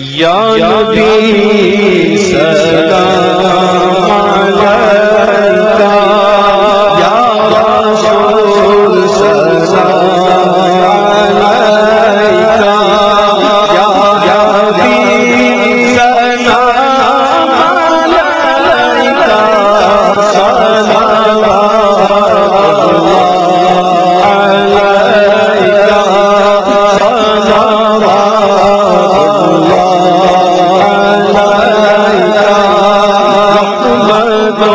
یا نبی سلام علیکہ یا رسول سلام علیکہ یا نبی سلام علیکہ سلام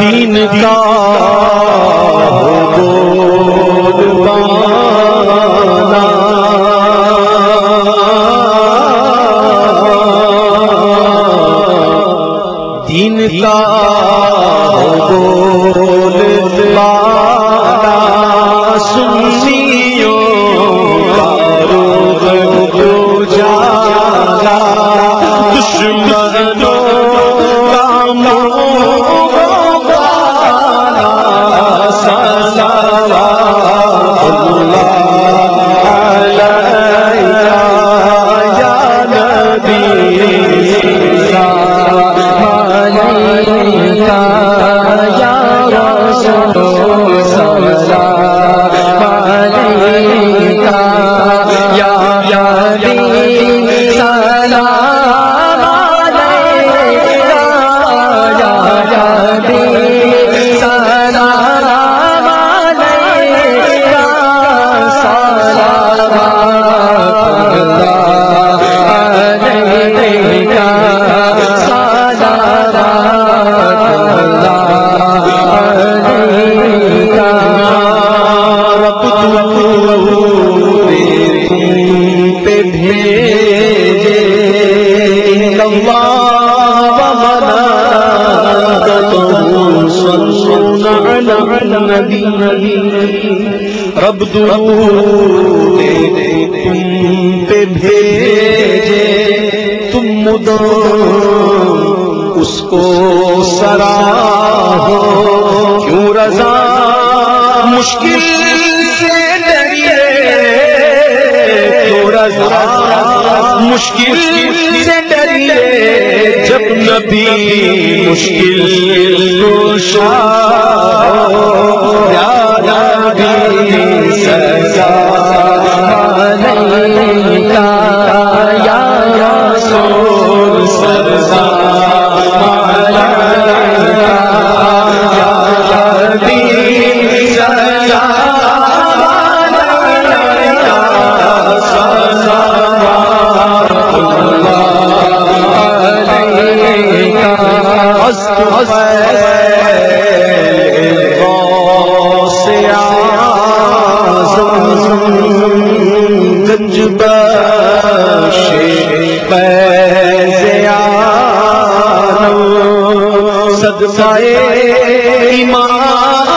دین کا دین کا رب درود تم پہ بھیجے، تم مدام اس کو سرا ہو کیوں رضا مشکل سے ڈریے؟ کیوں رضا مشکل سے ڈریے جب نبی مشکل کوشا یا نبی سزا علیکہ ایمان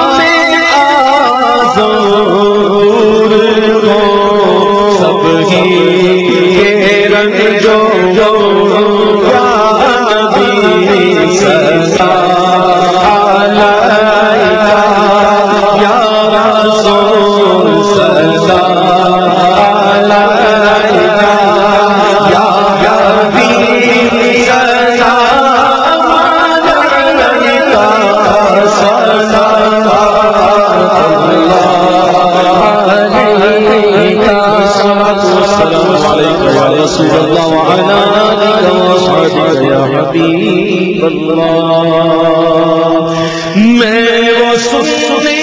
میں وہ سستی